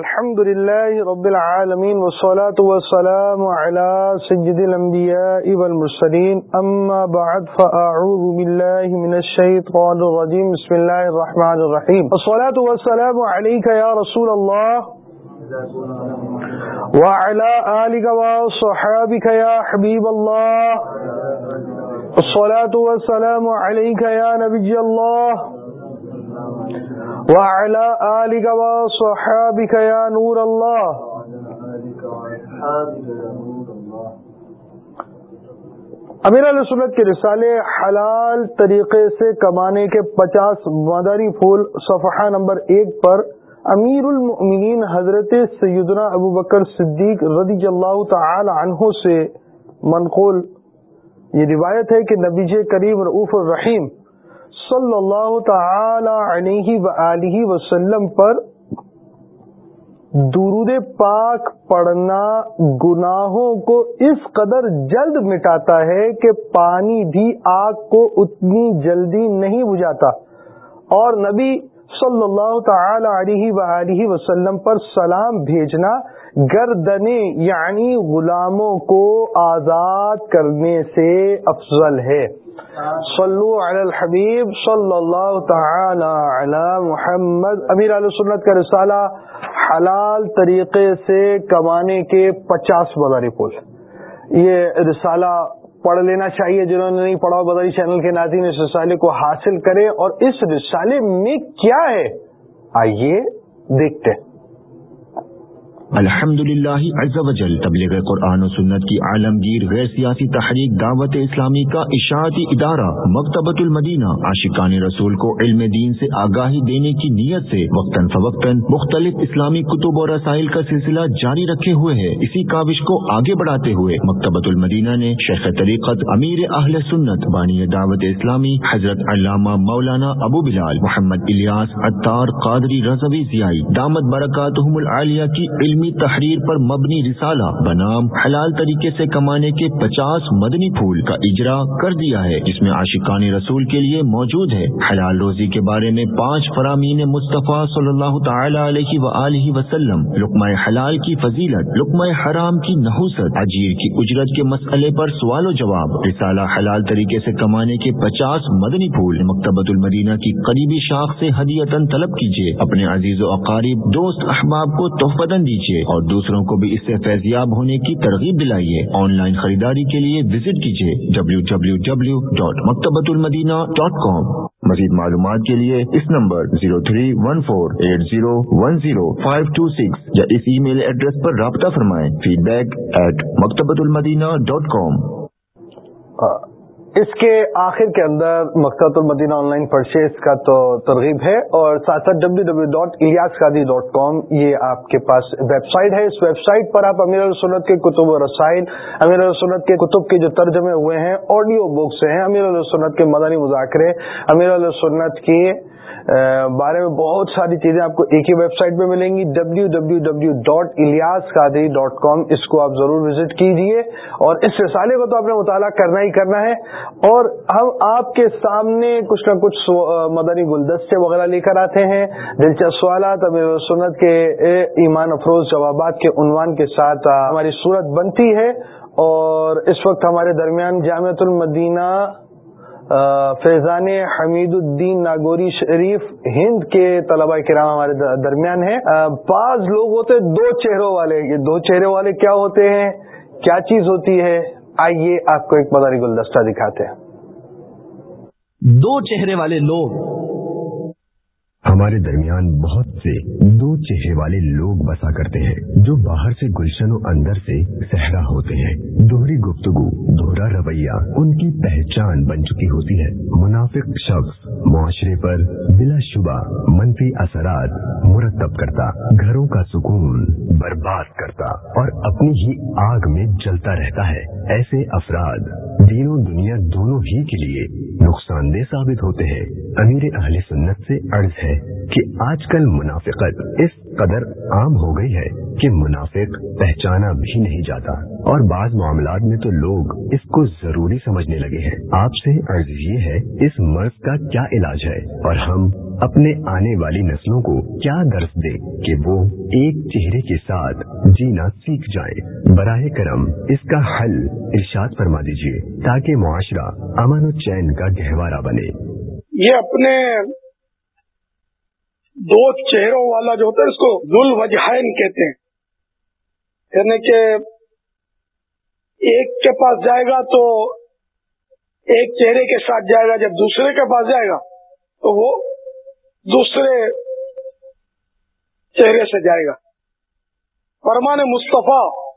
الحمد لله رب العالمين والصلاة والسلام على سجد الأنبياء والمرسلين. أما بعد، فأعوذ بالله من الشيطان الرجيم. بسم الله الرحمن الرحيم. والصلاة والسلام عليك يا رسول الله. وعلى آلك وصحابك يا حبيب الله. الصلاة والسلام عليك يا نبي الله. وعلى آلك وصحابك يا نور الله. امیر علیہ سنت کے رسالے حلال طریقے سے کمانے کے پچاس مداری پھول صفحہ نمبر ایک پر امیر المؤمنین حضرت سیدنا ابو بکر صدیق رضی اللہ تعالی عنہ سے منقول. یہ روایت ہے کہ نبی کریم رعوف الرحیم صلی اللہ تعالی علیہ وسلم پر درود پاک پڑھنا گناہوں کو اس قدر جلد مٹاتا ہے کہ پانی بھی آگ کو اتنی جلدی نہیں بجھاتا۔ اور نبی صلی اللہ تعالی علیہ وآلہ وسلم پر سلام بھیجنا گردنے یعنی غلاموں کو آزاد کرنے سے افضل ہے۔ صلو علی الحبیب صلی اللہ تعالی علی محمد. امیر علیہ سنت کا رسالہ حلال طریقے سے کمانے کے پچاس بازاری پول یہ رسالہ پڑھ لینا چاہیے، جنہوں نے نہیں پڑھا بدری چینل کے ناظرین، اس رسالے کو حاصل کرے اور اس رسالے میں کیا ہے؟ آئیے دیکھتے ہیں۔ الحمد للہ تبلیغ قرآن و سنت کی عالمگیر غیر سیاسی تحریک دعوت اسلامی کا اشاعتی ادارہ مکتبۃ المدینہ، عاشقان رسول کو علم دین سے آگاہی دینے کی نیت سے وقتاً فوقتاً مختلف اسلامی کتب اور رسائل کا سلسلہ جاری رکھے ہوئے ہے اسی کاوش کو آگے بڑھاتے ہوئے مکتبۃ المدینہ نے شیخ طریقت امیر اہل سنت بانی دعوت اسلامی حضرت علامہ مولانا ابو بلال محمد الیاس اطار قادری رضوی ضیائی دامت برکاتہم العالیہ کی علم علمی تحریر پر مبنی رسالہ بنام حلال طریقے سے کمانے کے پچاس مدنی پھول کا اجرا کر دیا ہے۔ جس میں عاشقان رسول کے لیے موجود ہے۔ حلال روزی کے بارے میں پانچ فرامین مصطفیٰ صلی اللہ تعالی علیہ و وسلم، لقمہ حلال کی فضیلت، لقمہ حرام کی نحوست، اجیر کی اجرت کے مسئلے پر سوال و جواب، رسالہ حلال طریقے سے کمانے کے پچاس مدنی پھول، مکتبۃ المدینہ کی قریبی شاخ سے ہدیتن طلب کیجیے اپنے عزیز و اقارب دوست احباب کو تحفدن دیجیے اور دوسروں کو بھی اس سے فیضیاب ہونے کی ترغیب دلائیے۔ آن لائن خریداری کے لیے وزٹ کیجیے W W W dot Maktabatul Madinah dot com مزید معلومات کے لیے اس number zero three one four eight zero one zero five two six یا اس ای میل ایڈریس پر رابطہ فرمائیں۔ فیڈ بیک ایٹ مکتبۃ المدینہ ڈاٹ کام اس کے آخر کے اندر مقصد المدینہ آن لائن پرچیز کا تو ترغیب ہے اور ساتھ ساتھ W W dot Ilyas Qadri dot com یہ آپ کے پاس ویب سائٹ ہے۔ اس ویب سائٹ پر آپ امیر السنت کے کتب و رسائل، امیر السنت کے کتب کے جو ترجمے ہوئے ہیں آڈیو بکس ہیں، امیر السنت کے مدنی مذاکرے، امیر السنت کی بارے میں بہت ساری چیزیں آپ کو ایک ہی ویب سائٹ پہ ملیں گی W W W dot Ilyas Qadri dot com اس کو آپ ضرور وزٹ کیجیے اور اس رسالے کو تو آپ نے مطالعہ کرنا ہی کرنا ہے اور ہم آپ کے سامنے کچھ نہ کچھ مدنی گلدستے وغیرہ لے کر آتے ہیں۔ دلچسپ سوالات امیر سنت کے ایمان افروز جوابات کے عنوان کے ساتھ ہماری صورت بنتی ہے اور اس وقت ہمارے درمیان جامعۃ المدینہ فیضان حمید الدین ناگوری شریف ہند کے طلبہ کرام ہمارے درمیان ہیں۔ بعض لوگ ہوتے دو چہروں والے۔ یہ دو چہرے والے کیا ہوتے ہیں؟ کیا چیز ہوتی ہے؟ آئیے آپ کو ایک مداری گلدستہ دکھاتے ہیں۔ دو چہرے والے لوگ ہمارے درمیان بہت سے دو چہرے والے لوگ بسا کرتے ہیں، جو باہر سے گلشن و اندر سے صحرا ہوتے ہیں۔ دوہری گفتگو، دوہرا رویہ، ان کی پہچان بن چکی ہوتی ہے۔ منافق شخص معاشرے پر بلا شبہ منفی اثرات مرتب کرتا، گھروں کا سکون برباد کرتا اور اپنی ہی آگ میں جلتا رہتا ہے۔ ایسے افراد دین و دنیا دونوں ہی کے لیے نقصان دہ ثابت ہوتے ہیں۔ امیر اہل سنت سے عرض ہے کہ آج کل منافقت اس قدر عام ہو گئی ہے کہ منافق پہچانا بھی نہیں جاتا۔ اور بعض معاملات میں تو لوگ اس کو ضروری سمجھنے لگے ہیں۔ آپ سے عرض یہ ہے، اس مرض کا کیا علاج ہے؟ اور ہم اپنے آنے والی نسلوں کو کیا درس دیں کہ وہ ایک چہرے کے ساتھ جینا سیکھ جائیں؟ براہ کرم اس کا حل ارشاد فرما دیجیے تاکہ معاشرہ امن و چین کا گہوارہ بنے۔ یہ اپنے دو چہروں والا جو ہوتا ہے اس کو ذل وجہین کہتے ہیں۔ یعنی کہ ایک کے پاس جائے گا تو ایک چہرے کے ساتھ جائے گا، جب دوسرے کے پاس جائے گا تو وہ دوسرے چہرے سے جائے گا۔ فرمان مصطفیٰ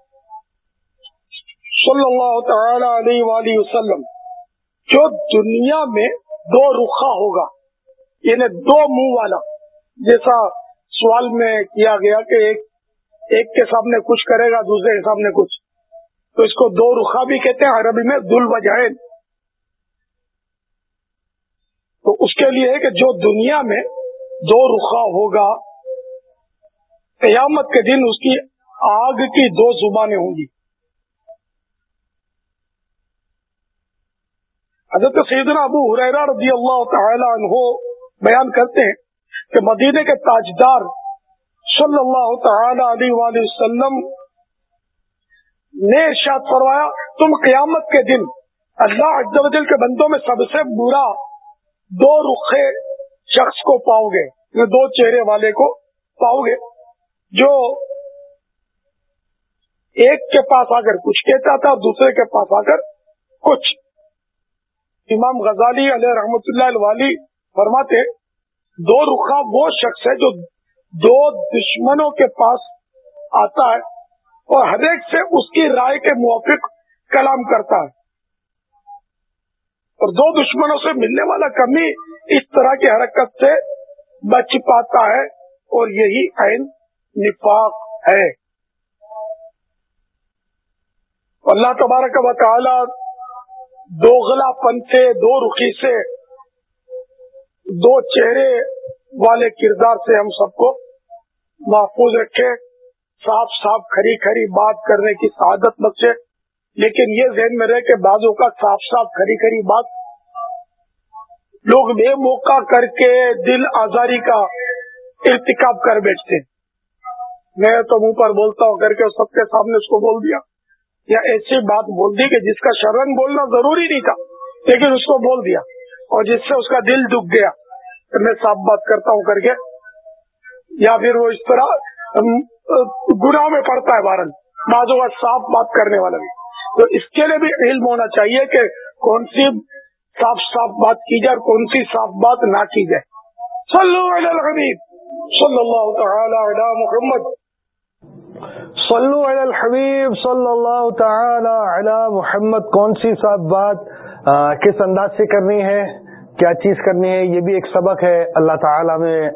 صلی اللہ تعالی علیہ وآلہ وسلم، جو دنیا میں دو رخا ہوگا یعنی دو منہ والا۔ جیسا سوال میں کیا گیا کہ ایک ایک کے سامنے کچھ کرے گا، دوسرے کے سامنے کچھ۔ تو اس کو دو رخا بھی کہتے ہیں، عربی میں دل وجائن تو اس کے لیے کہ جو دنیا میں دو رخا ہوگا، قیامت کے دن اس کی آگ کی دو زبانیں ہوں گی۔ حضرت سیدنا ابو حریرہ رضی اللہ تعالی عنہ بیان کرتے ہیں کہ مدینے کے تاجدار صلی اللہ تعالی علیہ وآلہ وسلم نے ارشاد فرمایا، تم قیامت کے دن اللہ جل کے بندوں میں سب سے برا دو رخے شخص کو پاؤ گے یعنی دو چہرے والے کو پاؤ گے، جو ایک کے پاس آ کر کچھ کہتا تھا، دوسرے کے پاس آ کر کچھ۔ امام غزالی علیہ رحمت اللہ والی فرماتے دو رخا وہ شخص ہے جو دو دشمنوں کے پاس آتا ہے اور ہر ایک سے اس کی رائے کے موافق کلام کرتا ہے۔ اور دو دشمنوں سے ملنے والا کمی اس طرح کی حرکت سے بچ پاتا ہے اور یہی عین نفاق ہے۔ اللہ تبارک و تعالی دو غلا پن سے، دو رخی سے دو چہرے والے کردار سے ہم سب کو محفوظ رکھے، صاف صاف کھری کھری بات کرنے کی سعادت بخشے۔ لیکن یہ ذہن میں رہے کہ بعضوں کا صاف صاف کھری کھری بات لوگ بے موقع کر کے دل آزاری کا ارتکاب کر بیٹھتے میں تو منہ پر بولتا ہوں کر کے سب کے سامنے اس کو بول دیا۔ یا ایسی بات بول دی کہ جس کا شرن بولنا ضروری نہیں تھا، لیکن اس کو بول دیا اور جس سے اس کا دل دکھ گیا۔ میں صاف بات کرتا ہوں کر کے، یا پھر وہ اس طرح گناہ میں پڑتا ہے بارن بازو کا صاف بات کرنے والا بھی۔ تو اس کے لیے بھی علم ہونا چاہیے کہ کون سی صاف صاف بات کی جائے اور کون سی صاف بات نہ کی جائے۔ صلو علی الحبیب۔ صلی اللہ تعالی علی محمد۔ صلو علی الحبیب، صلی اللہ تعالی علی محمد۔ کون سی صاف بات کس انداز سے کرنی ہے؟ کیا چیز کرنی ہے؟ یہ بھی ایک سبق ہے۔ اللہ تعالیٰ میں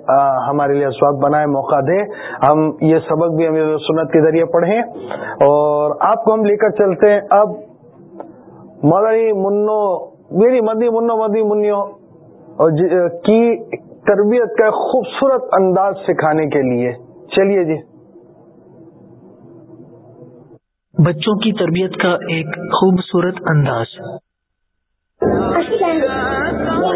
ہمارے لیے اسباب بنائے موقع دے۔ ہم یہ سبق بھی امیر سنت کے ذریعے پڑھیں۔ اور آپ کو ہم لے کر چلتے ہیں۔ اب مولانی منو میری مدی منو مدی منو کی تربیت کا خوبصورت انداز سکھانے کے لیے۔ چلیے جی۔ بچوں کی تربیت کا ایک خوبصورت انداز۔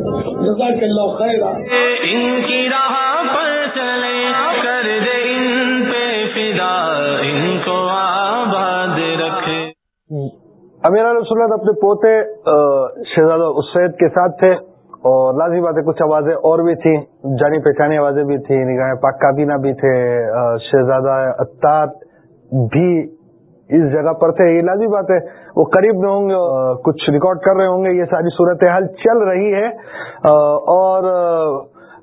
جزاک اللہ خیر. ان کی راہ پر چلے کر دے ان پہ فدا ان کو آباد رکھے۔ امیر رسول اپنے پوتے شہزادہ اسید کے ساتھ تھے اور لازمی بات ہے کچھ آوازیں اور بھی تھیں جانی پہچانی آوازیں بھی تھیں نگاہ پاک کابینہ بھی تھے شہزادہ اطاط بھی اس جگہ پر تھے یہ لازمی بات ہے۔ وہ قریب میں ہوں گے کچھ ریکارڈ کر رہے ہوں گے۔ یہ ساری صورتحال چل رہی ہے۔ اور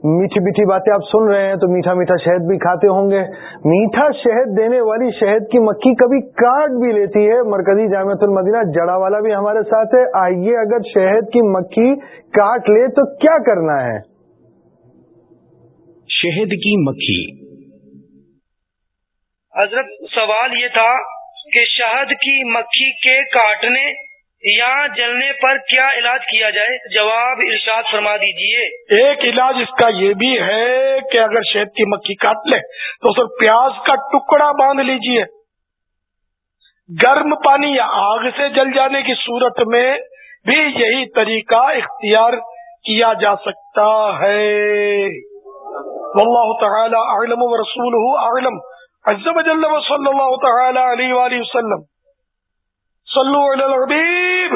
میٹھی میٹھی باتیں آپ سن رہے ہیں تو میٹھا میٹھا شہد بھی کھاتے ہوں گے۔ میٹھا شہد دینے والی شہد کی مکھی کبھی کاٹ بھی لیتی ہے۔ مرکزی جامع المدینہ جڑا والا بھی ہمارے ساتھ ہے۔ آئیے اگر شہد کی مکھی کاٹ لے تو کیا کرنا ہے؟ شہد کی مکھی۔ حضرت سوال یہ تھا کہ شہد کی مکھی کے کاٹنے یہاں جلنے پر کیا علاج کیا جائے؟ جواب ارشاد فرما دیجیے۔ ایک علاج اس کا یہ بھی ہے کہ اگر شہد کی مکھی کاٹ لے تو سر پیاز کا ٹکڑا باندھ لیجیے۔ گرم پانی یا آگ سے جل جانے کی صورت میں بھی یہی طریقہ اختیار کیا جا سکتا ہے۔ واللہ تعالی اعلم و رسول اعلم۔ عز و جل و صلی اللہ تعالی علیہ وآلہ وسلم. صلو علی الحبیب.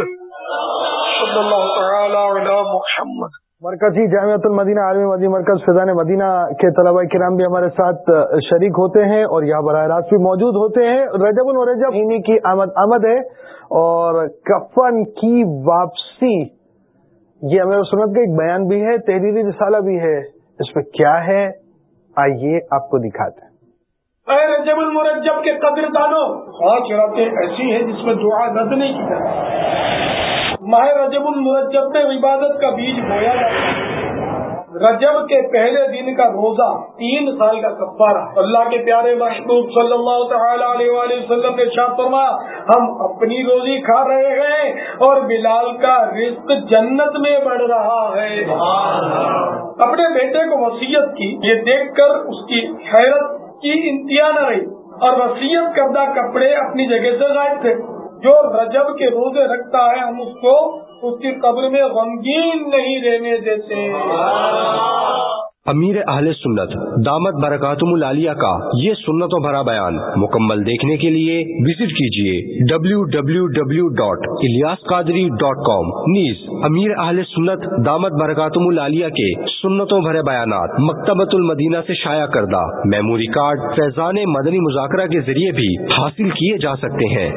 صلی اللہ تعالی علی محمد. مرکزی جامعۃ المدینہ عالمی مدی مرکز فضان مدینہ کے طلباء کرام بھی ہمارے ساتھ شریک ہوتے ہیں اور یہاں براہ راست بھی موجود ہوتے ہیں. رجب الرجب انہی کی آمد آمد ہے اور کفن کی واپسی، یہ ہمیں سنت کا ایک بیان بھی ہے، تحریری رسالہ بھی ہے. اس پہ کیا ہے؟ آئیے آپ کو دکھاتے ہیں۔ اے رجب المرجب کے قدر دانو خواہ چراتے ایسی ہے جس میں دعا رد نہیں کی ماہ رجب المرجب میں عبادت کا بیج بویا جاتا ہے رجب کے پہلے دن کا روزہ تین سال کا کفارہ۔ اللہ کے پیارے محبوب صلی اللہ تعالی علیہ وآلہ وسلم نے شاہ فرما ہم اپنی روزی کھا رہے ہیں اور بلال کا رزق جنت میں بڑھ رہا ہے۔ اپنے بیٹے کو وسیعت کی یہ دیکھ کر اس کی حیرت کی انتہا نہ رہی اور وسیعت کردہ کپڑے اپنی جگہ سے غائب تھے۔ جو رجب کے روزے رکھتا ہے، ہم اس کو اس کی قبر میں غمگین نہیں رہنے دیتے۔ امیر اہل سنت، دامت برکاتم العالیہ کا یہ سنتوں بھرا بیان۔ مکمل دیکھنے کے لیے وزٹ کیجیے W W W dot Ilyas Qadri dot com نیز، امیر اہل سنت، دامت برکاتم العالیہ کے سنتوں بھرے بیانات مکتبۃ المدینہ سے شائع کردہ۔ میموری کارڈ فیضان مدنی مذاکرہ کے ذریعے بھی حاصل کیے جا سکتے ہیں۔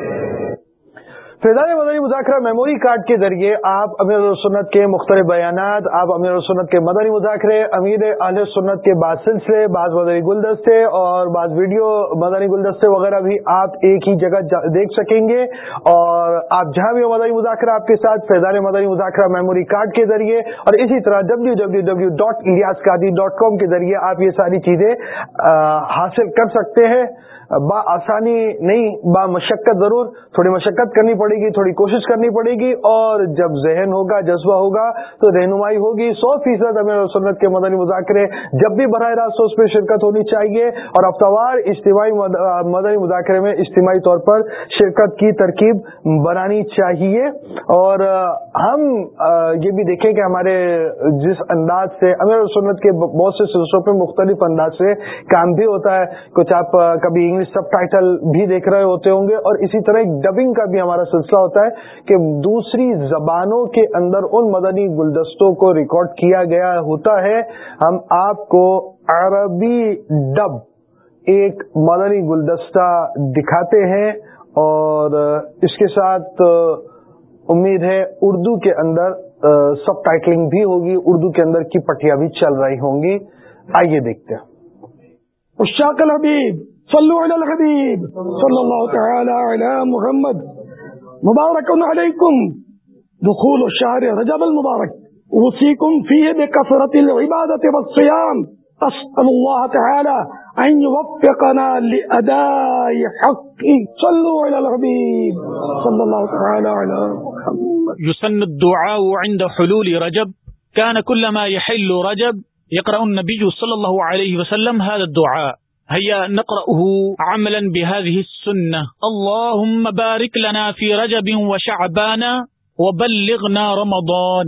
فیضان مدنی مذاکرہ میموری کارڈ کے ذریعے آپ امیر سنت کے مختلف بیانات، آپ امیر سنت کے مدنی مذاکرے، امیر اہل سنت کے بعض سلسلے، بعض مدنی گلدستے اور بعض ویڈیو مدنی گلدستے وغیرہ بھی آپ ایک ہی جگہ دیکھ سکیں گے اور آپ جہاں بھی مدنی مذاکرہ آپ کے ساتھ فیضان مدنی مذاکرہ میموری کارڈ کے ذریعے اور اسی طرح W W W dot Ilyas Qadri dot com کے ذریعے آپ یہ ساری چیزیں حاصل کر سکتے ہیں۔ با آسانی نہیں، با مشقت ضرور، تھوڑی مشقت کرنی پڑے گی، تھوڑی کوشش کرنی پڑے گی، اور جب ذہن ہوگا، جذبہ ہوگا، تو رہنمائی ہوگی، سو فیصد امیر سنت کے مدنی مذاکرے جب بھی براہ راست اس پہ شرکت ہونی چاہیے، اور ہفتوار اجتماعی مدنی مذاکرے میں اجتماعی طور پر شرکت کی ترکیب بنانی چاہیے۔ اور ہم، یہ بھی دیکھیں کہ ہمارے جس انداز سے، امیر سنت کے بہت سے سلسلوں پہ مختلف انداز سے کام بھی ہوتا ہے۔ کچھ آپ کبھی انگلش سب ٹائٹل بھی دیکھ رہے ہوتے ہوں گے اور اسی طرح ایک ڈبنگ کا بھی ہمارا سلسلہ ہوتا ہے کہ دوسری زبانوں کے اندر ان مدنی گلدستوں کو ریکارڈ کیا گیا ہوتا ہے۔ ہم آپ کو عربی ڈب ایک مدنی گلدستہ دکھاتے ہیں اور اس کے ساتھ امید ہے اردو کے اندر سب ٹائٹلنگ بھی ہوگی، اردو کے اندر کی پٹیاں بھی چل رہی ہوں گی۔ آئیے دیکھتے ہیں۔ الحبیب صلو علی الحبیب صلی اللہ تعالی علی محمد. مبارک علیکم دخول الشهر رجب المبارك. اوصيكم فيه بكثرة العبادة والصيام. اسأل الله تعالى ان يوفقنا لأداء حق. صلوا على الحبيب. صلى الله تعالى على محمد. يسن الدعاء عند حلول رجب. كان كلما يحل رجب يقرأ النبي صلى الله عليه وسلم هذا الدعاء. هيا نقرأه عملا بهذه السنة. اللهم بارك لنا في رجب وشعبان وبلغنا رمضان.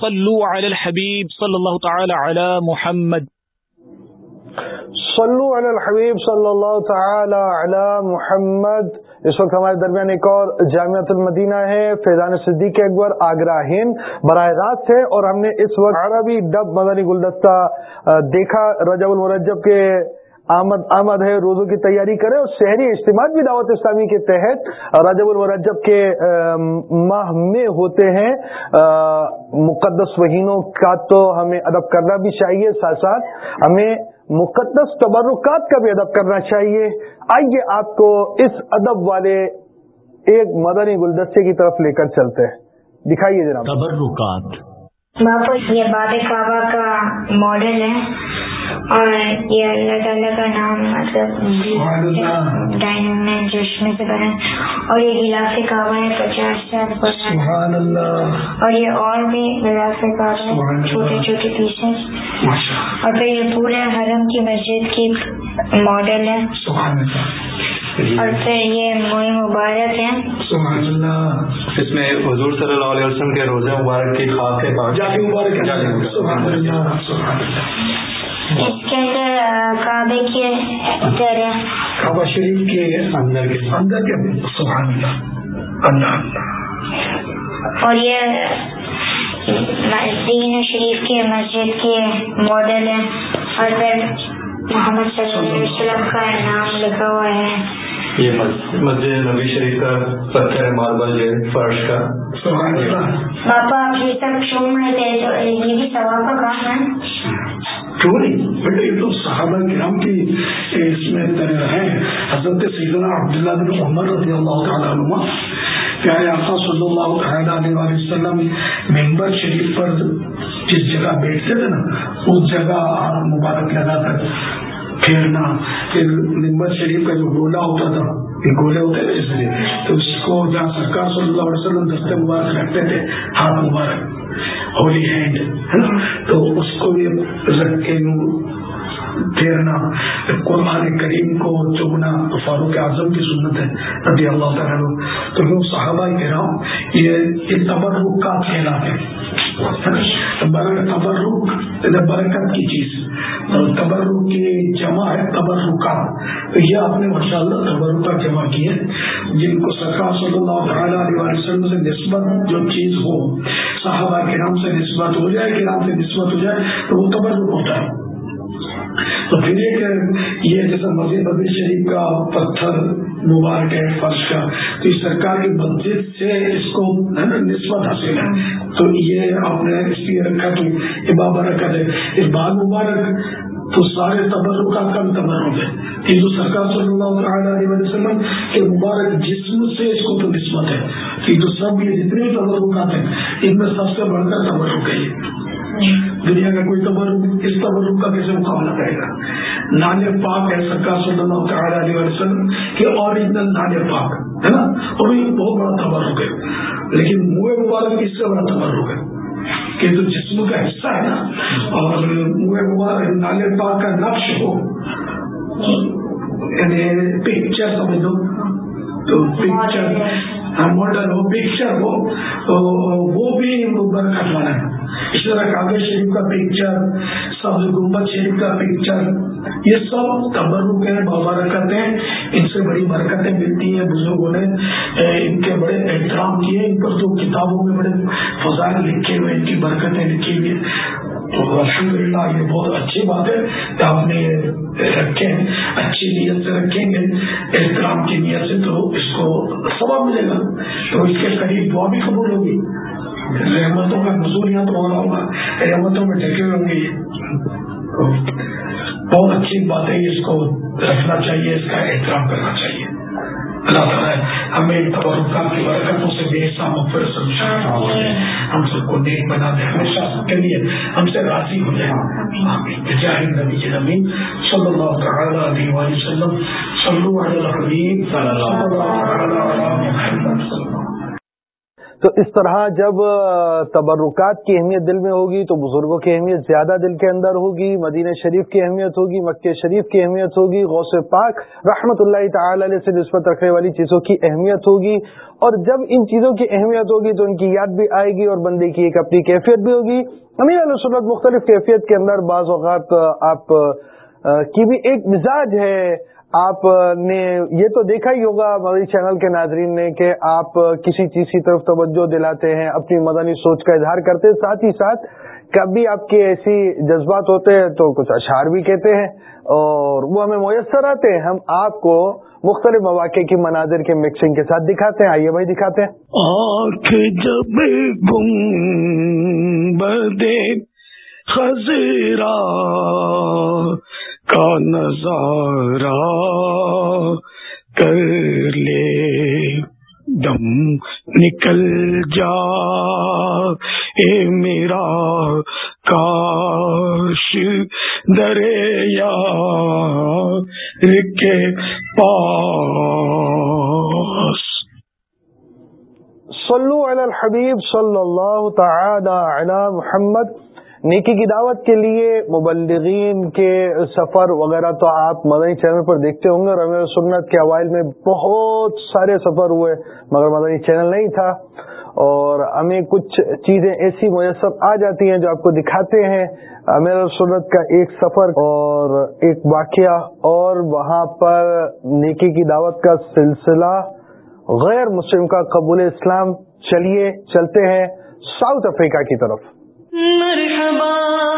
صلوا على الحبيب صلى الله تعالى على محمد. صلوا على الحبيب صلى الله تعالى على محمد. اس وقت ہمارے درمیان ایک اور جامعت المدینہ ہے، فیضان صدیق اکبر آگرہ ہند. براہ راست ہے اور ہم نے اس وقت عربی ڈب مدنی گلدستہ دیکھا، رجب المرجب کے آمد آمد ہے روزوں کی تیاری کرے اور شہری اجتماع بھی دعوت اسلامی کے تحت رجب المرجب کے ماہ میں ہوتے ہیں۔ مقدس مہینوں کا تو ہمیں ادب کرنا بھی چاہیے ساتھ ساتھ ہمیں مقدس تبرکات کا بھی ادب کرنا چاہیے۔ آئیے آپ کو اس ادب والے ایک مدنی گلدستے کی طرف لے کر چلتے ہیں۔ دکھائیے جناب۔ تبرکات۔ یہ باب کعبہ کا ماڈل ہے۔ اور یہ اللہ تعالیٰ کا نام مطلب ڈائنامنٹ جشن سے بنا اور یہ غلاف کعبہ ہے پچاس سال اور یہ اور بھی غلاف کعبہ ہے چھوٹے چھوٹے پیسز۔ اور پھر یہ پورے حرم کی مسجد کی ماڈل ہے۔ اور پھر یہ موئی مبارک ہے اس میں حضور صلی اللہ علیہ وسلم کے روزہ مبارک کی خاص اس کے اندر کعبے کے کعبہ شریف کے اندر کے۔ اندر کے۔ سبحان اللہ۔ اور یہ دین شریف کے مسجد کے ماڈل ہے اور پھر محمد صلی اللہ علیہ وسلم کا نام لکھا ہوا ہے۔ یہ مسجد نبی شریف کا پتھر ماربل ہے فرش کا۔ پاپا آپ یہ سب تھے تو یہ بھی ثواب کا کام ہے۔ کیوں نہیں بیٹے، یہ تو صحابہ کرام کی اس میں ہے۔ حضرت سیدنا عبداللہ بن عمر رضی اللہ تعالیٰ عنہ پیارے آقا صلی اللہ تعالیٰ علیہ وسلم ممبر شریف پر جس جگہ بیٹھتے تھے نا، اس جگہ مبارک لگا کر پھیرنا۔ پھر ممبر شریف کا جو گولا ہوتا تھا، یہ گولے ہوتے تھے اس لیے، تو اس کو جہاں سرکار صلی اللہ علیہ وسلم دستے مبارک رکھتے تھے، ہاتھ مبارک۔ ہولی ہینڈ ہے نا تو اس کو بھی رکھ کے پھیرنا، قرآن کریم کو چگنا تو فاروق اعظم کی سنت ہے، رضی اللہ تعالیٰ تو وہ صحابہ کہہ رہا ہوں یہ تبرک کا کھیلا ہے۔ تبرک برکت کی چیز۔ تبرک کی جمع ہے تبرکا تو یہ آپ نے ماشاء اللہ تبرکا جمع کی ہے، جن کو سرکار صلی اللہ علیہ وسلم سے نسبت جو چیز ہو، صحابہ کے نام سے نسبت ہو جائے کے نام سے نسبت ہو جائے، تو وہ تبرک ہوتا ہے۔ تو پھر ایک یہ جیسا مسجد نبی شریف کا پتھر، مبارک ہے، فرش کا۔ تو اس سرکار کی مسجد سے اس کو نسبت حاصل ہے۔ تو یہ آپ نے اس لیے رکھا تو یہ بابرکت ہے۔ اس بال مبارک تو سارے تبرکات کا بھی تبرک ہے۔ کہ جو سرکار صلی اللہ علیہ وسلم کے مبارک جسم سے اس کو تو نسبت ہے۔ کہ جو سب یہ جتنے بھی تبرکات ہیں، ان میں سب سے بڑھ کر تبرک ہے۔ دنیا کا کوئی تبرک اس تبرک کا کیسے مقابلہ کرے گا؟ نان پاک ہے سرکار صلی اللہ تعالیٰ علیہ وسلم کے اوریجنل نان پاک، ہے نا؟ اور یہ بہت بڑا تبرک ہے۔ لیکن منہ مبارک اس سے بڑا تبرک ہے کہ جو جسم کا حصہ ہے نا، اور منہ مبارک نان پاک کا نقش ہو یعنی پکچر سمجھ لو۔ تو پکچر ماڈل ہاں، ہو پکچر ہو، تو وہ بھی برکت والا ہے۔ اس طرح کاغذ شریف کا پکچر سبز گمبد شریف کا پکچر یہ سب تبرک ہیں بابرکت ہیں. ان سے بڑی برکتیں ملتی ہیں بزرگوں نے. ان کے بڑے احترام کیے ان پر تو کتابوں میں بڑے فضائل لکھے ہوئے ان کی برکتیں لکھی ہوئی تو الحمد للہ یہ بہت اچھی بات ہے کہ آپ نے رکھے ہیں. اچھی نیت سے رکھیں گے. احترام کی نیت سے تو اس کو سبب ملے گا. تو اس کے قریب دعا بھی قبول ہوگی. رحمتوں کا نزول یہاں تو ہونا ہوگا رحمتوں میں ڈھکے ہوئے ہوں گے بہت اچھی بات ہے اس کو رکھنا چاہیے اس کا احترام کرنا چاہیے اللہ تعالیٰ ہمیں تبرکات کی برکتوں سے بے حصہ مغفر ہم سب کو نیک بنا دے ہمیشہ کے لیے ہم سے راضی ہو جائے جاہد نبی نبی صلی اللہ تعالیٰ علیہ وسلم صلی اللہ علیہ وسلم تو اس طرح جب تبرکات کی اہمیت دل میں ہوگی تو بزرگوں کی اہمیت زیادہ دل کے اندر ہوگی، مدینہ شریف کی اہمیت ہوگی، مکہ شریف کی اہمیت ہوگی، غوث پاک رحمت اللہ تعالی علیہ سے نسبت رکھنے والی چیزوں کی اہمیت ہوگی اور جب ان چیزوں کی اہمیت ہوگی تو ان کی یاد بھی آئے گی اور بندے کی ایک اپنی کیفیت بھی ہوگی۔ امیر علیہ سنت مختلف کیفیت کے اندر بعض اوقات آپ کی بھی ایک مزاج ہے۔ آپ نے یہ تو دیکھا ہی ہوگا مدنی چینل کے ناظرین نے کہ آپ کسی چیز کی طرف توجہ دلاتے ہیں، اپنی مدنی سوچ کا اظہار کرتے ہیں، ساتھ ہی ساتھ کبھی آپ کے ایسی جذبات ہوتے ہیں تو کچھ اشعار بھی کہتے ہیں اور وہ ہمیں میسر آتے ہیں، ہم آپ کو مختلف مواقع کی مناظر کے مکسنگ کے ساتھ دکھاتے ہیں۔ آئیے بھائی دکھاتے ہیں۔ آنکھ جب گم بدے خزرا کا نظارہ کر لے۔ دم نکل جا۔ اے میرا کاش دریا کے پاس۔ صلو علی الحبیب صلی اللہ تعالی علی محمد۔ نیکی کی دعوت کے لیے مبلغین کے سفر وغیرہ تو آپ مدنی چینل پر دیکھتے ہوں گے رمی سنت کے اوائل میں بہت سارے سفر ہوئے، مگر مدنی چینل نہیں تھا۔ اور ہمیں کچھ چیزیں ایسی میسر آ جاتی ہیں جو آپ کو دکھاتے ہیں۔ امیر سنت کا ایک سفر اور ایک واقعہ اور وہاں پر نیکی کی دعوت کا سلسلہ غیر مسلم کا قبول اسلام۔ چلیے، چلتے ہیں ساؤتھ افریقہ کی طرف۔ مرحبا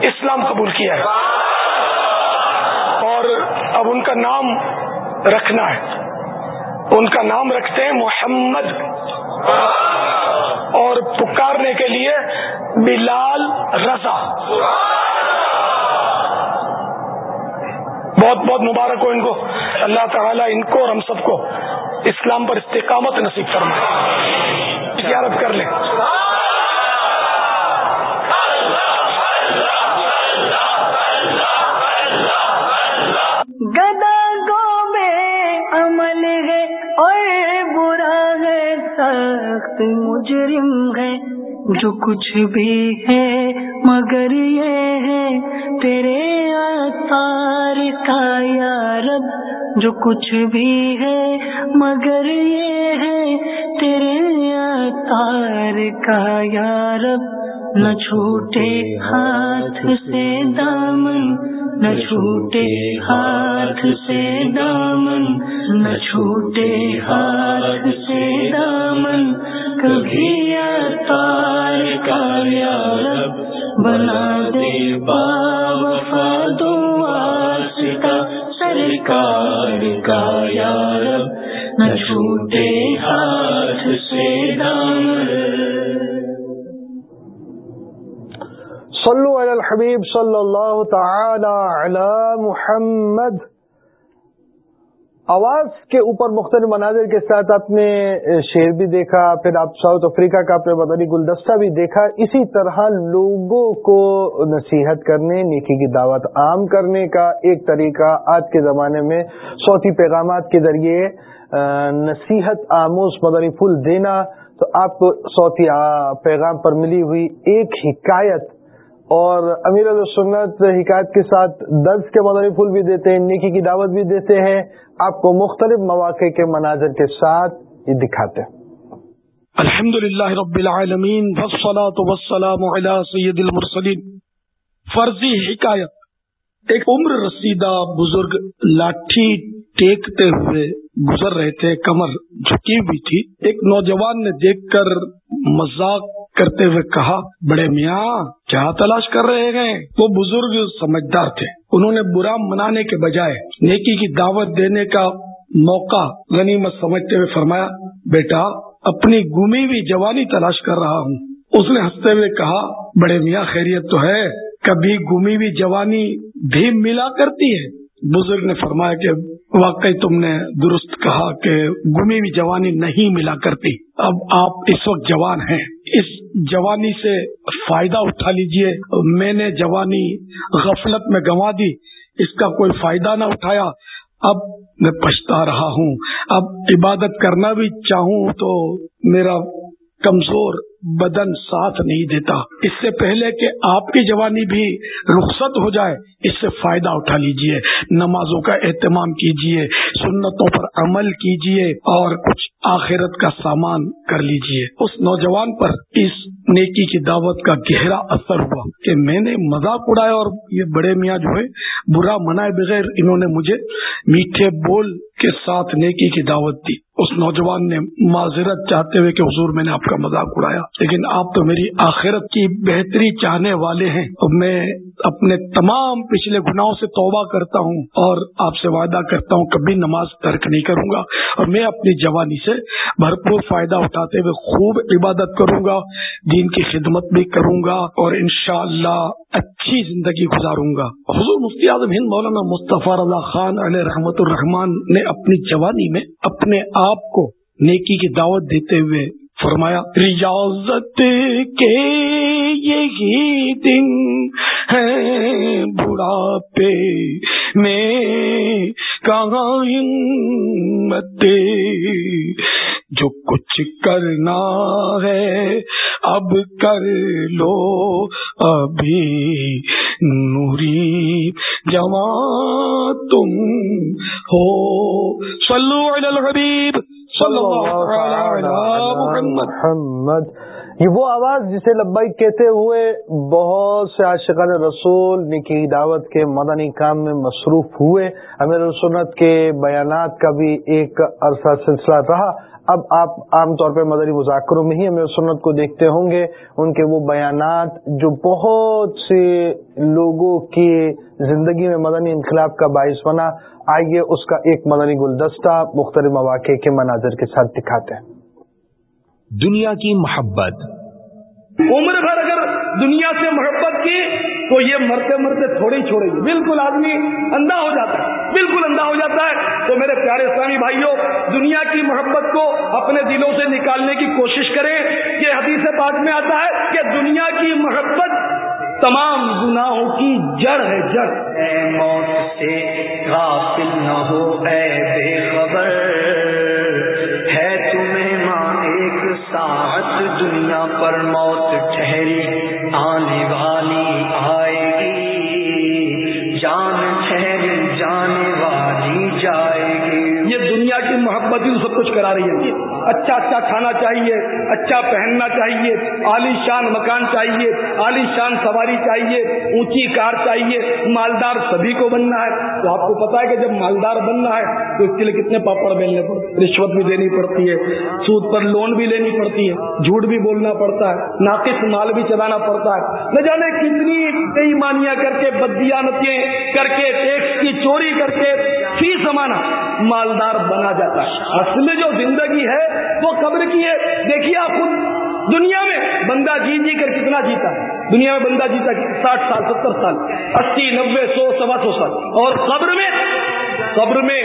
اسلام قبول کیا ہے اور اب ان کا نام رکھنا ہے ان کا نام رکھتے ہیں محمد اور پکارنے کے لیے بلال رضا بہت بہت مبارک ہو ان کو اللہ تعالیٰ ان کو اور ہم سب کو اسلام پر استقامت نصیب فرمائے۔ زیارت کر لیں۔ سخت مجرم ہے، جو کچھ بھی ہے، مگر یہ ہے، تیرے آثار کا یارب جو کچھ بھی ہے، مگر یہ ہے، تیرے آثار کا یارب نہ چھوٹے ہاتھ سے دامن، نہ چھوٹے ہاتھ سے دامن، نہ چھوٹے ہاتھ سے دامن۔ کبھی تار کا یارب بنا دے وفا دو واسطہ سرکار کا یارب نہ چھوٹے ہاتھ سے دامن صلو علی الحبیب صلی اللہ تعالی علی محمد آواز کے اوپر مختلف مناظر کے ساتھ آپ نے شعر بھی دیکھا، پھر آپ ساؤتھ افریقہ کا اپنے مدنی گلدستہ بھی دیکھا۔ اسی طرح لوگوں کو نصیحت کرنے، نیکی کی دعوت عام کرنے کا ایک طریقہ آج کے زمانے میں صوتی پیغامات کے ذریعے نصیحت آموز مدنی پھول دینا۔ تو آپ کو صوتی پیغام پر ملی ہوئی ایک حکایت اور امیر سنت حکایت کے ساتھ درد کے مدنی پھول بھی دیتے ہیں، نیکی کی دعوت بھی دیتے ہیں۔ آپ کو مختلف مواقع کے مناظر کے ساتھ یہ دکھاتے ہیں۔ الحمد للہ رب العالمین والسلام علی سید المرسلین۔ فرضی حکایت، ایک عمر رسیدہ بزرگ لاٹھی ٹیکتے ہوئے گزر رہے تھے، کمر جھکی بھی تھی۔ ایک نوجوان نے دیکھ کر مذاق کرتے ہوئے کہا، بڑے میاں، کیا تلاش کر رہے ہیں؟ وہ بزرگ سمجھدار تھے۔ انہوں نے برا منانے کے بجائے نیکی کی دعوت دینے کا موقع غنیمت سمجھتے ہوئے فرمایا، بیٹا، اپنی گمی ہوئی جوانی تلاش کر رہا ہوں۔ اس نے ہنستے ہوئے کہا، بڑے میاں، خیریت تو ہے، کبھی گمی ہوئی جوانی بھی ملا کرتی ہے۔ بزرگ نے فرمایا کہ، واقعی تم نے درست کہا کہ گمی ہوئی جوانی نہیں ملا کرتی۔ اب آپ اس وقت جوان ہیں۔ اس جوانی سے فائدہ اٹھا لیجیے۔ میں نے جوانی غفلت میں گنوا دی، اس کا کوئی فائدہ نہ اٹھایا۔ اب میں پچھتا رہا ہوں۔ اب عبادت کرنا بھی چاہوں تو میرا کمزور بدن ساتھ نہیں دیتا۔ اس سے پہلے کہ آپ کی جوانی بھی رخصت ہو جائے، اس سے فائدہ اٹھا لیجیے۔ نمازوں کا اہتمام کیجیے، سنتوں پر عمل کیجیے اور کچھ آخرت کا سامان کر لیجیے۔ اس نوجوان پر اس نیکی کی دعوت کا گہرا اثر ہوا کہ میں نے مذاق اڑایا اور یہ بڑے میاں جو ہے برا منائے بغیر انہوں نے مجھے میٹھے بول کے ساتھ نیکی کی دعوت دی۔ نوجوان نے معذرت چاہتے ہوئے کہ حضور میں نے آپ کا مذاق اڑایا، لیکن آپ تو میری آخرت کی بہتری چاہنے والے ہیں۔ اور میں اپنے تمام پچھلے گناہوں سے توبہ کرتا ہوں اور آپ سے وعدہ کرتا ہوں، کبھی نماز ترک نہیں کروں گا۔ اور میں اپنی جوانی سے بھرپور فائدہ اٹھاتے ہوئے خوب عبادت کروں گا، دین کی خدمت بھی کروں گا اور انشاءاللہ اچھی زندگی گزاروں گا۔ حضور مفتی اعظم ہند مولانا مصطفیٰ رضا خان علیہ رحمت الرحمان نے اپنی جوانی میں اپنے آپ کو نیکی کی دعوت دیتے ہوئے فرمایا، ریاضت کے یہی دن ہے بڑھاپے میں کہاں ہمت جو کچھ کرنا ہے اب کر لو ابھی نوری جوان تم ہو۔ صلو علی الحبیب صلی اللہ علی محمد یہ وہ آواز جسے لبائی کہتے ہوئے بہت سے عاشقان رسول نکی دعوت کے مدنی کام میں مصروف ہوئے۔ امیر سنت کے بیانات کا بھی ایک عرصہ سلسلہ رہا۔ اب آپ عام طور پہ مدنی مذاکروں میں ہی امیر سنت کو دیکھتے ہوں گے۔ ان کے وہ بیانات جو بہت سے لوگوں کی زندگی میں مدنی انقلاب کا باعث بنا، آئیے اس کا ایک مدنی گلدستہ مختلف مواقع کے مناظر کے ساتھ دکھاتے ہیں۔ دنیا کی محبت۔ عمر بھر اگر دنیا سے محبت کی تو یہ مرتے مرتے تھوڑی چھوڑے گی۔ بالکل آدمی اندھا ہو جاتا ہے۔ بالکل اندھا ہو جاتا ہے۔ تو میرے پیارے اسلامی بھائیوں دنیا کی محبت کو اپنے دلوں سے نکالنے کی کوشش کریں۔ یہ حدیث پاک میں آتا ہے کہ دنیا کی محبت تمام گناہوں کی جڑ ہے جڑ۔ اے موت سے غافل نہ ہو اے بے خبر۔ کرا رہی ہے۔ اچھا اچھا کھانا چاہیے اچھا پہننا چاہیے، عالی شان مکان چاہیے، عالی شان سواری چاہیے، اونچی کار چاہیے، مالدار سبھی کو بننا ہے۔ تو آپ کو پتا ہے کہ جب مالدار بننا ہے، تو اس کے لیے کتنے پاپڑ بیلنے پڑتے رشوت بھی دینی پڑتی ہے، سود پر لون بھی لینی پڑتی ہے، جھوٹ بھی بولنا پڑتا ہے، ناقص مال بھی چلانا پڑتا ہے۔ نہ جانے کتنی کئی مانیاں کر کے بدیانتیں کر کے، ٹیکس کی چوری کر کے، فی زمانہ مالدار بنا جاتا ہے۔ اصل جو زندگی ہے وہ قبر کی ہے۔ دیکھیے آپ خود، دنیا میں بندہ جی جی کر کتنا جیتا ہے۔ دنیا میں بندہ جیتا ساٹھ سال، ستر سال، اسی نبے سو، سوا سو سال۔ اور قبر میں قبر میں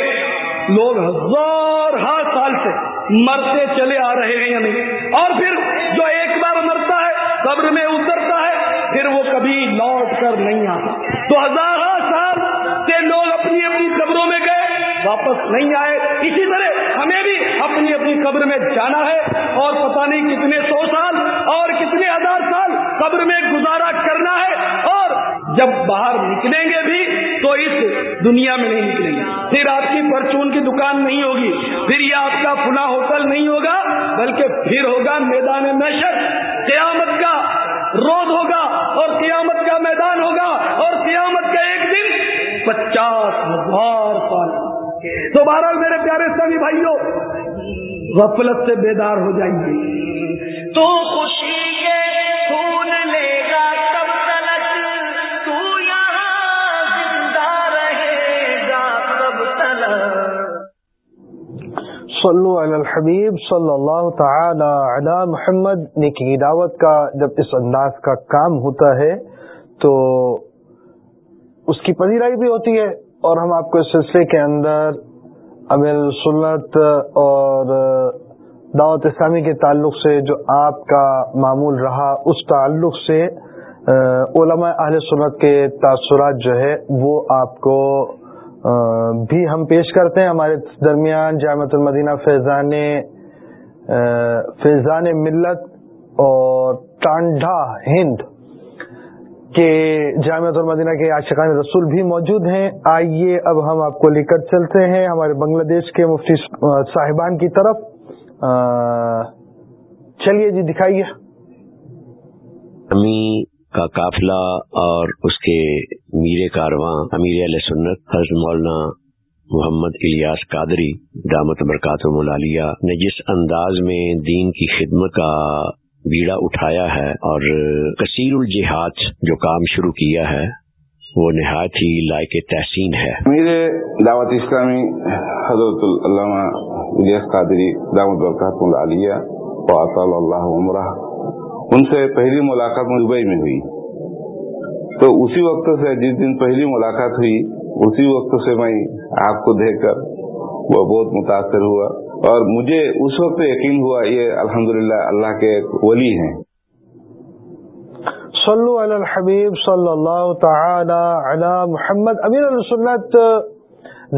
لوگ ہزار ہر سال سے مرتے چلے آ رہے ہیں یا نہیں۔ اور پھر جو ایک بار مرتا ہے، قبر میں اترتا ہے، پھر وہ کبھی لوٹ کر نہیں آتا۔ تو ہزار سال سے لوگ اپنی اپنی قبروں میں گئے۔ واپس نہیں آئے۔ اسی طرح ہمیں بھی اپنی اپنی قبر میں جانا ہے اور پتہ نہیں کتنے سو سال اور کتنے ہزار سال قبر میں گزارا کرنا ہے اور جب باہر نکلیں گے بھی تو اس دنیا میں نہیں نکلیں گے۔ پھر آپ کی پرچون کی دکان نہیں ہوگی، پھر یہ آپ کا فنا ہوٹل نہیں ہوگا، بلکہ پھر ہوگا میدان محشر۔ قیامت کا روز ہوگا اور قیامت کا میدان ہوگا اور قیامت کا ایک دن پچاس ہزار سال۔ تو بہرحال میرے پیارے سبھی بھائیوں غفلت سے بیدار ہو جائیے۔ تو خوشی کے خون لے گا تب تلک۔ تو یہاں زندہ رہے گا تب تلک۔ صلو علی الحبیب صلی اللہ تعالی علی محمد۔ نیکی دعوت کا جب اس انداز کا کام ہوتا ہے تو اس کی پذیرائی بھی ہوتی ہے۔ اور ہم آپ کو اس سلسلے کے اندر امیر سنت اور دعوت اسلامی کے تعلق سے جو آپ کا معمول رہا، اس تعلق سے علماء اہل سنت کے تاثرات جو ہے، وہ آپ کو بھی ہم پیش کرتے ہیں۔ ہمارے درمیان جامعت المدینہ فیضان فیضان ملت اور ٹانڈا ہند کے جامعت المدینہ کے عاشقان رسول بھی موجود ہیں۔ آئیے اب ہم آپ کو لے کر چلتے ہیں ہمارے بنگلہ دیش کے مفتی صاحبان کی طرف۔ چلیے جی دکھائیے۔ کا قافلہ اور اس کے میر کارواں امیر علیہ سنت، حضرت مولانا محمد الیاس قادری، دامت برکات ملالیہ نے جس انداز میں دین کی خدمت کا بیڑا اٹھایا ہے اور کثیر الجہاد جو کام شروع کیا ہے، وہ نہایت ہی لائق تحسین ہے۔ میرے دعوت اسلامی حضرت علامہ الیاس قادری دامت برکات ملالیہ اللہ عمرہ، ان سے پہلی ملاقات دبئی میں ہوئی۔ تو اسی وقت سے جس دن پہلی ملاقات ہوئی، اسی وقت سے میں آپ کو دیکھ کر وہ بہت متاثر ہوا۔ اور مجھے اس وقت یقین ہوا یہ الحمدللہ اللہ کے ولی ہیں۔ صلو علی الحبیب صلی اللہ تعالی علی محمد۔ امیر السنت،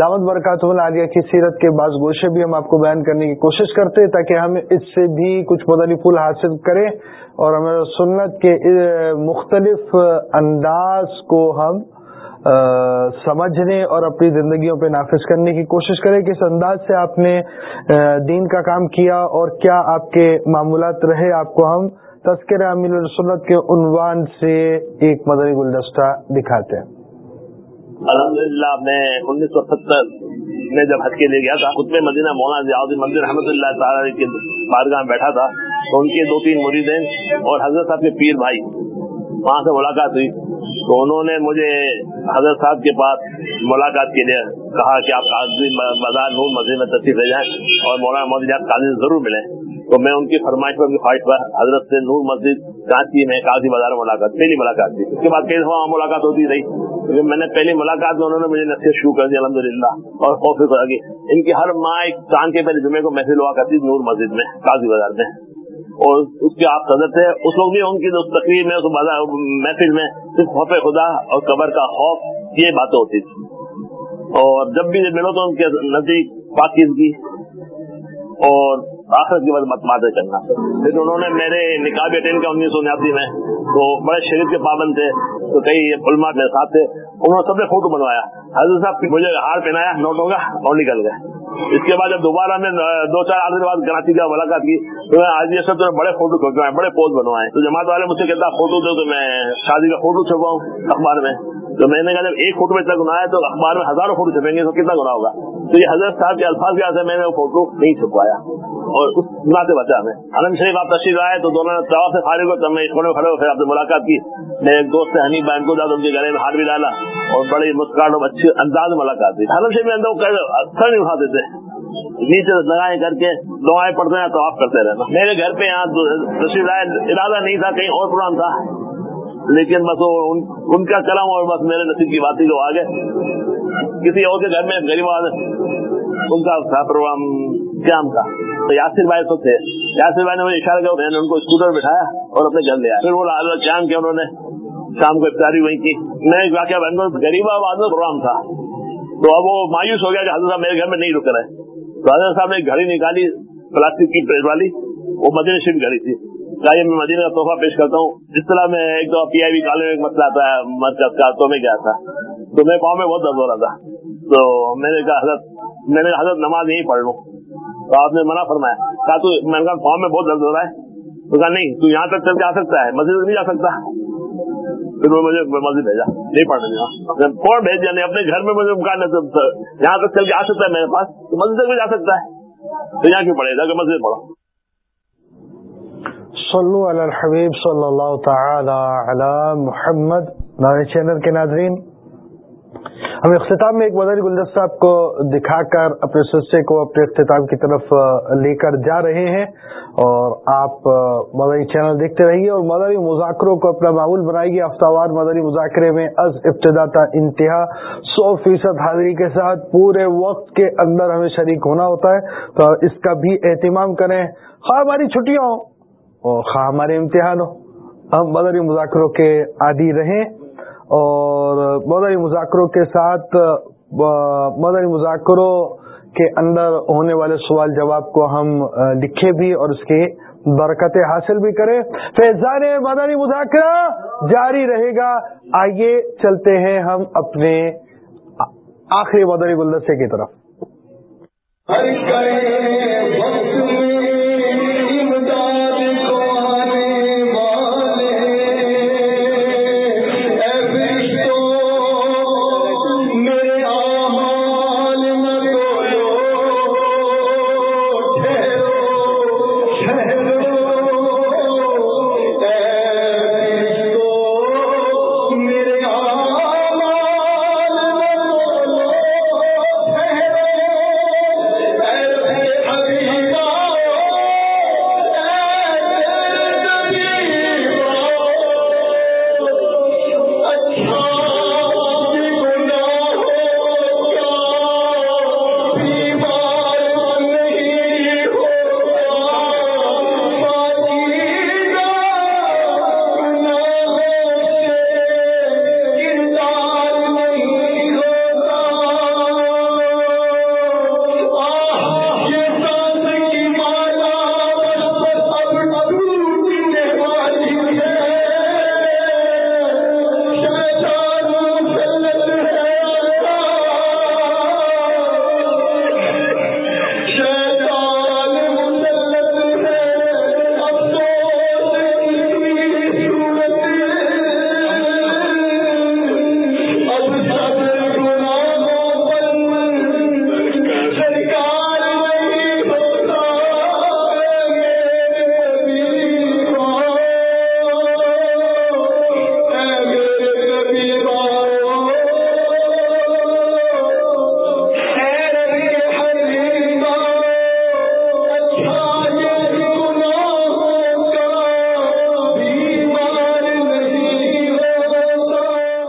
دعوت برکات العالیہ کی سیرت کے بعض گوشے بھی ہم آپ کو بیان کرنے کی کوشش کرتے ہیں تاکہ ہم اس سے بھی کچھ مدنی پھول حاصل کریں اور ہمیں سنت کے مختلف انداز کو ہم سمجھنے اور اپنی زندگیوں پہ نافذ کرنے کی کوشش کریں کہ اس انداز سے آپ نے دین کا کام کیا اور کیا آپ کے معمولات رہے، آپ کو ہم تذکر امیر السنت کے عنوان سے ایک مدنی گلدستہ دکھاتے ہیں۔ الحمد للہ میں انیس سو ستر میں جب حج کے لیے گیا تھا خود میں مدینہ مولانا ضیاء مندر رحمۃ اللہ تعالی کے بارگاہ میں بیٹھا تھا، تو ان کے دو تین مریدین اور حضرت صاحب کے پیر بھائی، وہاں سے ملاقات ہوئی۔ تو انہوں نے مجھے حضرت صاحب کے پاس ملاقات کے لیے کہا کہ آپ قاضی بازار نور مسجد میں تشریف لے جائیں اور مولانا مودی آپ قاضی ضرور ملیں۔ تو میں ان کی فرمائش پر خواہش پر حضرت سے نور مسجد کانچی میں قاضی بازار ملاقات، پہلی ملاقات تھی۔ اس کے بعد کئی دفعہ ملاقات ہوتی رہی۔ میں نے پہلی ملاقات میں انہوں نے مجھے نصیحت شروع کر دی الحمد للہ اور خوف آگے ان کی ہر ماہ ایک چاند کے پہلے جمعے کو محفل ہوا کرتی نور مسجد میں، قاضی بازار میں۔ اور اس کے آپ صدر تھے اس وقت بھی ان کی تقریر میں محفل میں صرف خوف خدا اور قبر کا خوف، یہ باتیں ہوتی تھی اور جب بھی ملو تو ان کے نزدیک پاکیزگی اور آخر کی بات باتیں کرنا۔ پھر انہوں نے میرے نکاح بھی اٹینڈ کیا انیس سو انیاسی میں تو بڑے شریف کے پابند تھے، تو کئی علماء میرے ساتھ تھے، انہوں نے سب نے فوٹو بنوایا۔ حضرت صاحب مجھے ہار پہنایا نوٹوں کا اور نکل گئے۔ اس کے بعد جب دوبارہ میں دو چار آدمی کے بعد کراچی کا ملاقات کی، تو میں آج یہ سب تو بڑے فوٹو کھینچوائے بڑے پوز بنوائے۔ تو جماعت والے مجھ سے کہتا فوٹو دو تو میں شادی کا فوٹو چھپاؤں اخبار میں۔ تو میں نے کہا، جب ایک فوٹو میں اتنا گنا ہے تو اخبار میں ہزاروں فوٹو چھپیں گے، تو کتنا گنا ہوگا؟ تو یہ حضرت صاحب کے الفاظ کے سے میں نے وہ فوٹو نہیں چھپوایا۔ اور اس گنا سے بچا میں علم شریف آپ تشریف آئے تو دونوں نے طواف سے فارغ ہو میں اس میں کھڑے ہو پھر آپ سے ملاقات کی۔ میں ایک دوست سے حنیف بہن کو ان کے گلے میں ہاتھ بھی ڈالا اور بڑی مسکراہٹ اور اچھی انداز میں ملاقات کی علم شریف میں اندر اثر نہیں اٹھاتے تھے۔ نیچے لگائے کر کے دعائیں پڑھتے ہیں تو آپ کرتے رہنا۔ میرے گھر پہ یہاں تشریف آئے ارادہ نہیں تھا، کہیں اور پروگرام تھا۔ لیکن بس وہ ان کا کرم اور بس میرے نصیب کی بات ہی جو آگے۔ کسی اور کے گھر میں غریب ان کا تھا پروگرام قیام کا۔ تو یاسر بھائی تو تھے۔ یاسر بھائی نے مجھے اشارہ کیا، میں نے ان کو اسکوٹر بٹھایا اور اپنے گھر لے آیا۔ پھر وہ قیام کیا انہوں نے شام کو افطاری ہوئی کی میں ایک واقعہ بہن غریب آباد میں پروگرام تھا۔ تو اب وہ مایوس ہو گیا کہ حضرت صاحب میرے گھر میں نہیں رک رہے تو حضرت صاحب نے ایک گھڑی نکالی، پلاسٹک کی پلیٹ والی، وہ مدین شریف گھڑی تھی۔ چاہیے میں مدینہ کا تحفہ پیش کرتا ہوں۔ اس طرح میں ایک دو پی آئی بی کالج میں ایک مسئلہ آتا ہے، مرکز کا تو میں گیا تھا۔ تو میرے پاؤں میں بہت درد ہو رہا تھا۔ تو میں نے کہا، حضرت، میں نے حضرت، نماز یہیں پڑھ لوں۔ تو آپ نے منع فرمایا۔ کہا، تو میں نے کہا، پاؤں میں بہت درد ہو رہا ہے۔ تو کہا، نہیں، تو یہاں تک چل کے آ سکتا ہے، مسجد نہیں جا سکتا۔ پھر وہ مجھے مسجد بھیجا، نہیں پڑھنے دیا۔ کون بھیج دیا؟ یعنی اپنے گھر میں مجھے یہاں تک چل کے آ سکتا ہے میرے پاس؟ تو مسجد تک بھی جا سکتا ہے۔ تو یہاں کیوں پڑھے؟ جا کے مسجد پڑھا صلو علی الحبیب صلی اللہ تعالی علی محمد نئے چینل کے ناظرین۔ ہم اختتام میں ایک مدری گلدستہ آپ کو دکھا کر اپنے سلسلے کو اپنے اختتام کی طرف لے کر جا رہے ہیں اور آپ مدری چینل دیکھتے رہیے اور مدری مذاکروں کو اپنا معمول بنائیے۔ ہفتہ وار مدری مذاکرے میں از ابتدا تا انتہا۔ سو فیصد حاضری کے ساتھ پورے وقت کے اندر ہمیں شریک ہونا ہوتا ہے۔ تو اس کا بھی اہتمام کریں۔ خواہ ہماری چھٹیاں ہوں اور خواہ ہمارے امتحان ہو ہم مدری مذاکروں کے عادی رہیں۔ اور مدری مذاکروں کے ساتھ مدری مذاکروں کے اندر ہونے والے سوال جواب کو ہم لکھے بھی اور اس کی برکتیں حاصل بھی کریں۔ فیضان مدری مذاکرہ جاری رہے گا۔ آئیے چلتے ہیں ہم اپنے آخری مدری گلدسے کی طرف۔